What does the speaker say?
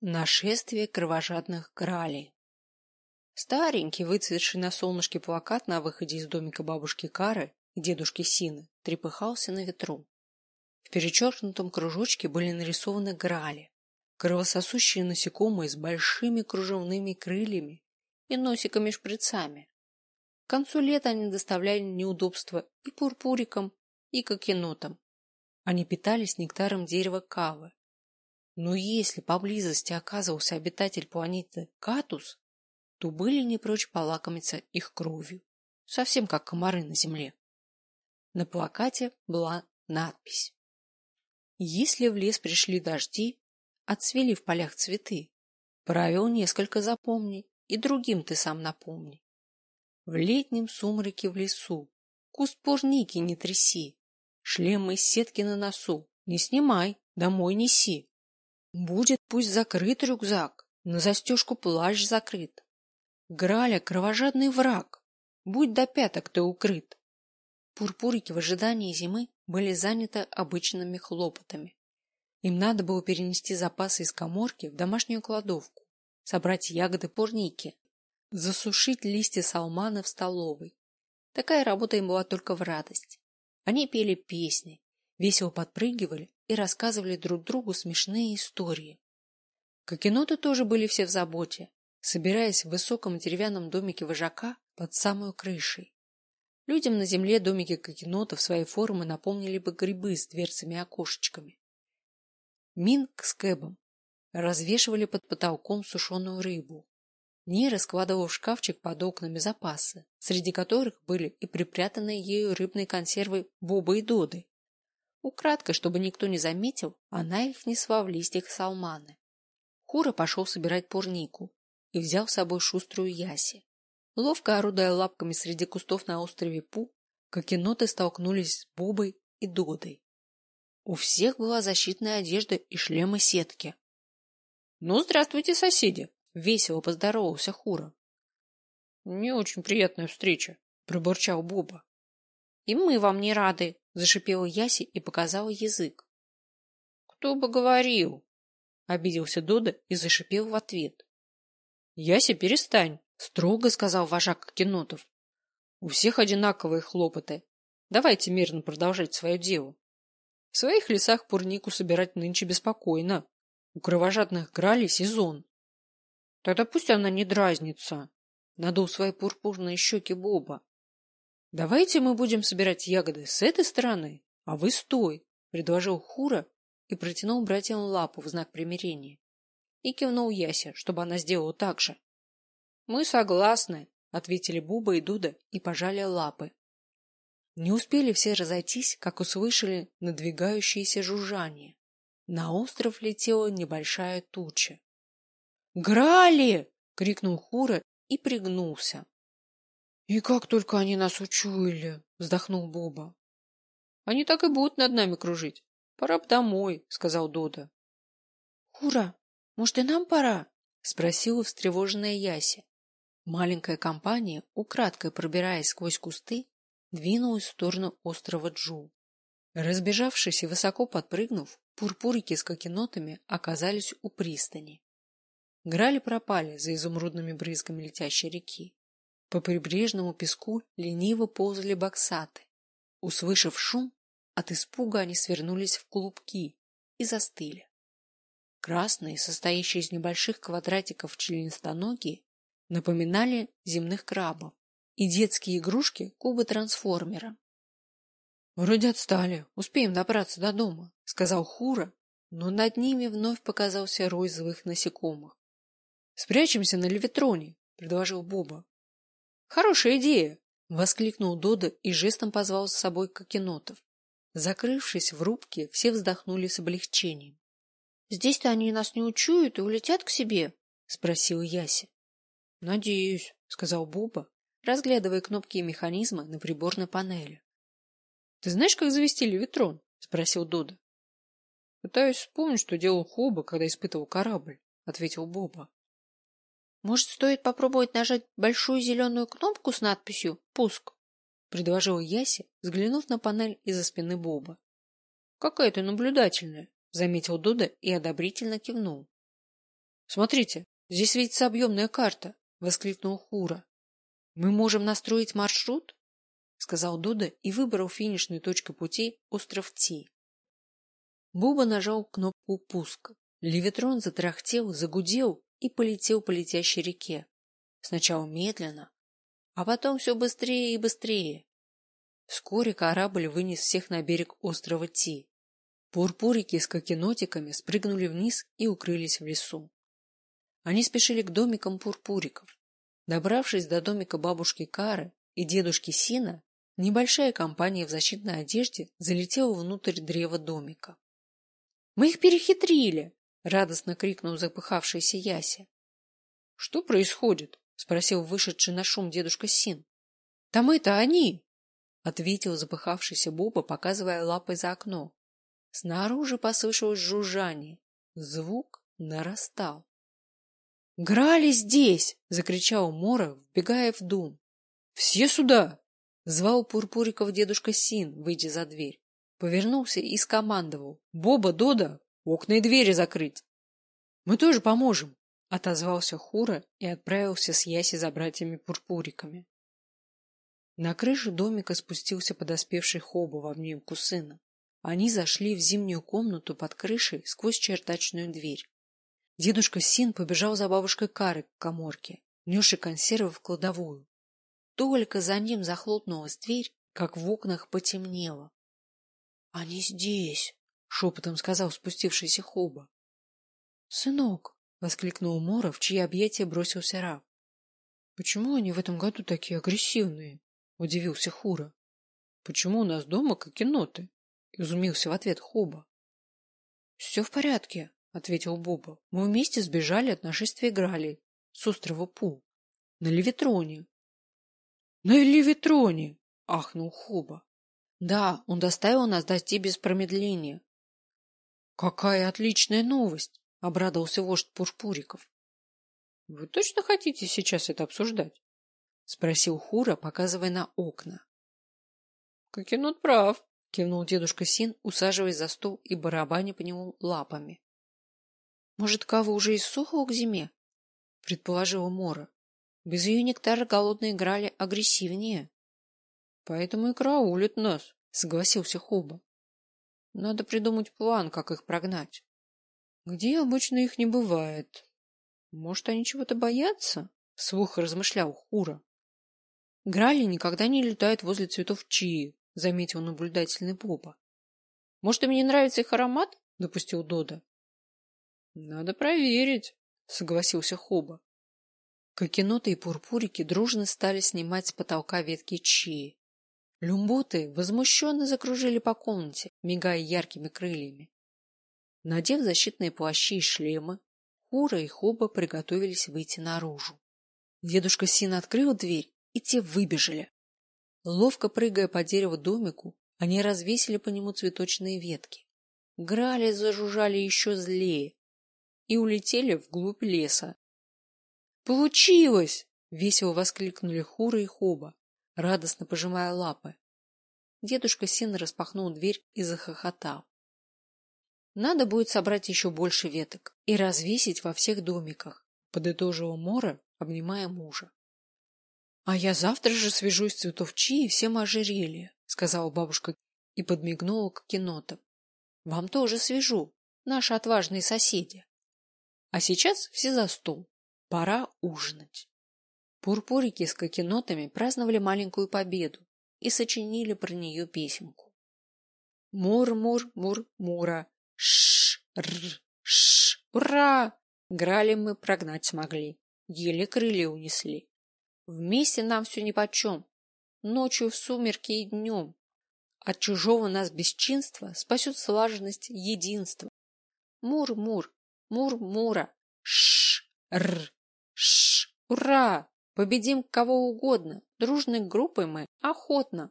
Нашествие кровожадных гралей. Старенький, выцветший на солнышке плакат на выходе из домика бабушки Кары и дедушки Сины трепыхался на ветру. В перечеркнутом кружочке были нарисованы грали, кровососущие насекомые с большими кружевными крыльями и носиками-шприцами. К концу лета они доставляли неудобства и пурпурикам, и кокенотам. Они питались нектаром дерева кавы, но если поблизости оказывался обитатель планеты Катус, то были не прочь полакомиться их кровью, совсем как комары на земле. На плакате была надпись. Если в лес пришли дожди, отцвели в полях цветы, правил несколько запомни и другим ты сам напомни. В летнем сумраке в лесу куст порники не тряси, шлем из сетки на носу не снимай, домой неси. Будет пусть закрыт рюкзак, на застежку плащ закрыт. Граля — кровожадный враг, будь до пяток ты укрыт. Пурпурики в ожидании зимы были заняты обычными хлопотами. Им надо было перенести запасы из коморки в домашнюю кладовку, собрать ягоды порники, засушить листья салмана в столовой. Такая работа им была только в радость. Они пели песни, весело подпрыгивали и рассказывали друг другу смешные истории. Кокеноты тоже были все в заботе, собираясь в высоком деревянном домике вожака под самой крышей. Людям на земле домики кокенотов своей формы напомнили бы грибы с дверцами и окошечками. Минг с Кэбом развешивали под потолком сушеную рыбу. Ни раскладывал в шкафчик под окнами запасы, среди которых были и припрятанные ею рыбные консервы Боба и Доды, Украдкой, чтобы никто не заметил, она их несла в листьях салманы. Хура пошел собирать порнику и взял с собой шуструю яси. Ловко орудуя лапками среди кустов на острове Пу, как еноты столкнулись с Бобой и Додой. У всех была защитная одежда и шлемы сетки. — Ну, здравствуйте, соседи! — весело поздоровался Хура. — Не очень приятная встреча, — пробурчал Боба. — И мы вам не рады, Зашипела Яси и показала язык. Кто бы говорил? Обиделся Дода и зашипел в ответ. Яси, перестань, строго сказал вожак Кинотов. У всех одинаковые хлопоты. Давайте мирно продолжать свое дело. В своих лесах пурнику собирать нынче беспокойно. У кровожадных грали сезон. Тогда пусть она не дразнится. Надул свои пурпурные щеки Боба. Давайте мы будем собирать ягоды с этой стороны, а вы с той, предложил Хура и протянул братьям лапу в знак примирения. И кивнул Яся, чтобы она сделала так же. Мы согласны, ответили Буба и Дуда и пожали лапы. Не успели все разойтись, как услышали надвигающееся жужжание. На остров летела небольшая туча. «Грали!» — крикнул Хура и пригнулся. И как только они нас учуяли, вздохнул Боба. Они так и будут над нами кружить. Пора б домой, сказал Дода. Хура, может и нам пора? спросила встревоженная Яся. Маленькая компания, украдкой пробираясь сквозь кусты, двинулась в сторону острова Джу. Разбежавшись и высоко подпрыгнув, пурпурики с кокенотами оказались у пристани. Грали пропали за изумрудными брызгами летящей реки. По прибрежному песку лениво ползали боксаты. Услышав шум, от испуга они свернулись в клубки и застыли. Красные, состоящие из небольших квадратиков членистоногие, напоминали земных крабов и детские игрушки кубы трансформера. Вроде отстали, успеем добраться до дома, сказал Хура, но над ними вновь показался рой злых насекомых. Спрячемся на левитроне, предложил Боба. Хорошая идея, воскликнул Дода и жестом позвал с собой Кокенотов. Закрывшись в рубке, все вздохнули с облегчением. Здесь-то они нас не учуют и улетят к себе, спросил Яся. Надеюсь, сказал Боба, разглядывая кнопки и механизмы на приборной панели. Ты знаешь, как завести левитрон? спросил Дода. Пытаюсь вспомнить, что делал Хоба, когда испытывал корабль, ответил Боба. Может, стоит попробовать нажать большую зеленую кнопку с надписью «Пуск»? — предложил Яси, взглянув на панель из-за спины Боба. — Какая ты наблюдательная, — заметил Дуда и одобрительно кивнул. Смотрите, здесь видится объемная карта, воскликнул Хура. Мы можем настроить маршрут? сказал Дуда и выбрал финишной точкой пути остров Ти. Буба нажал кнопку пуска. Левитрон затрахтел, загудел и полетел по летящей реке. Сначала медленно, а потом все быстрее и быстрее. Вскоре корабль вынес всех на берег острова Ти. Пурпурики с кокенотиками спрыгнули вниз и укрылись в лесу. Они спешили к домикам пурпуриков. Добравшись до домика бабушки Кары и дедушки Сина, небольшая компания в защитной одежде залетела внутрь древа домика. Мы их перехитрили, радостно крикнул запыхавшийся Яся. Что происходит? спросил вышедший на шум дедушка Син. Там это они, ответил запыхавшийся Боба, показывая лапой за окно. Снаружи послышалось жужжание. Звук нарастал. Грали здесь, закричал Мора, вбегая в дом. Все сюда, звал Пурпуриков дедушка Син, выйдя за дверь повернулся и скомандовал. — Боба, Дода, окна и двери закрыть. — Мы тоже поможем, — отозвался Хура и отправился с Яси за братьями-пурпуриками. На крышу домика спустился подоспевший Хоба в обнимку сына. Они зашли в зимнюю комнату под крышей сквозь чердачную дверь. Дедушка Син побежал за бабушкой Кары к коморке, несшей консервы в кладовую. Только за ним захлопнулась дверь, как в окнах потемнело. Они здесь, шепотом сказал спустившийся Хоба. Сынок, воскликнул Мора, в чьи объятия бросился Рав. Почему они в этом году такие агрессивные? удивился Хура. Почему у нас дома как еноты? изумился в ответ Хоба. Все в порядке, ответил Боба. Мы вместе сбежали от нашествия Грали с острова Пу на Левитроне. На Левитроне, ахнул Хоба. Да, он доставил нас до Ти без промедления. Какая отличная новость, обрадовался вождь Пурпуриков. Вы точно хотите сейчас это обсуждать? спросил Хура, показывая на окна. Кокенот прав, кивнул дедушка Син, усаживаясь за стол и барабаня по нему лапами. Может, кава уже иссохла к зиме? предположила Мора. Без ее нектара голодные играли агрессивнее. Поэтому и караулят нас, согласился Хоба. Надо придумать план, как их прогнать. Где обычно их не бывает. Может, они чего-то боятся? Слух размышлял Хура. Грали никогда не летают возле цветов чии, заметил наблюдательный Боба. Может, им не нравится их аромат? допустил Дода. Надо проверить, согласился Хоба. Кокеноты и пурпурики дружно стали снимать с потолка ветки чии. Люмботы возмущенно закружили по комнате, мигая яркими крыльями. Надев защитные плащи и шлемы, Хура и Хоба приготовились выйти наружу. Дедушка Син открыл дверь, и те выбежали. Ловко прыгая по дереву домику, они развесили по нему цветочные ветки. Грали зажужжали еще злее и улетели вглубь леса. «Получилось!» — весело воскликнули Хура и Хоба радостно пожимая лапы. Дедушка Син распахнул дверь и захохотал. Надо будет собрать еще больше веток и развесить во всех домиках, подытожила Мора, обнимая мужа. А я завтра же свяжусь с цветов чи и всем ожерелье, сказала бабушка и подмигнула к кинотам. Вам тоже свяжу, наши отважные соседи. А сейчас все за стол. Пора ужинать. Пурпурики с кокенотами праздновали маленькую победу и сочинили про нее песенку. Мур-мур-мур-мура, ш-р, ш, ура! Грали мы прогнать смогли, еле крылья унесли. Вместе нам все нипочем, ночью в сумерки и днем. От чужого нас бесчинства спасет слаженность единства. Мур-мур, мур-мура, ш-р, ш, ура! Победим кого угодно, дружной группой мы охотно.